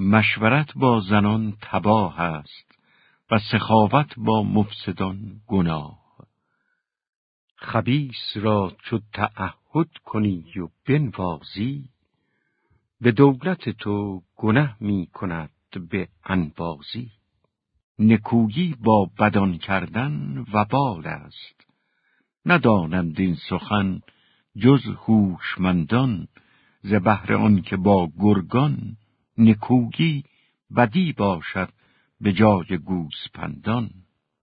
مشورت با زنان تباه است و سخاوت با مفسدان گناه. خبیس را چو تعهد کنی و بنوازی به دولت تو گنه می کند به انبازی. نکویی با بدان کردن و بال است ندانند این سخن جز هوشمندان ز بهر آن که با گرگان نکویی بدی باشد به جای گوسپندان.